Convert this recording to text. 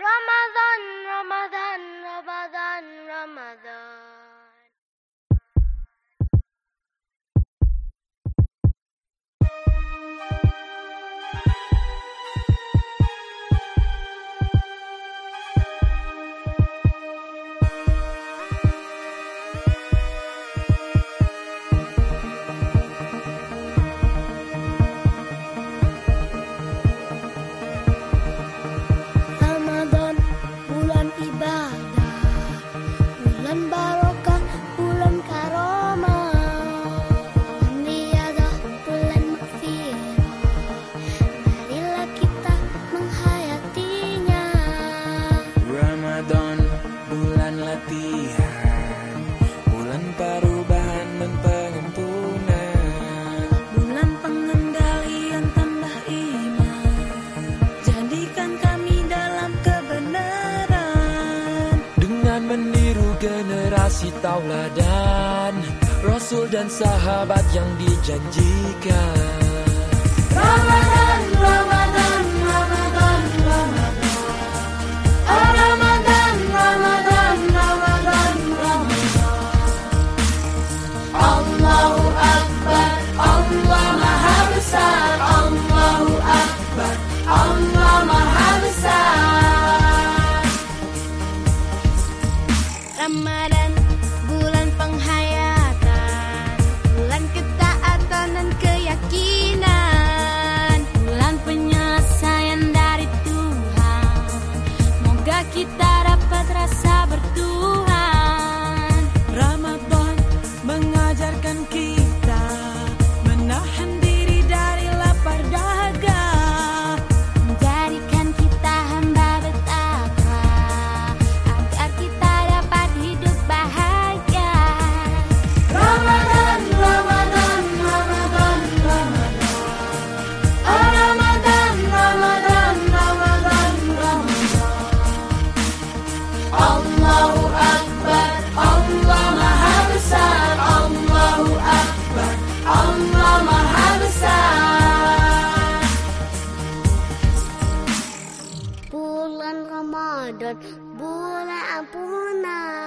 Rama. meniru generasi tauladan Rasul dan sahabat yang dijanjikan. Ramadhan Ramadan bulan penghayat Ramadan bulan purnama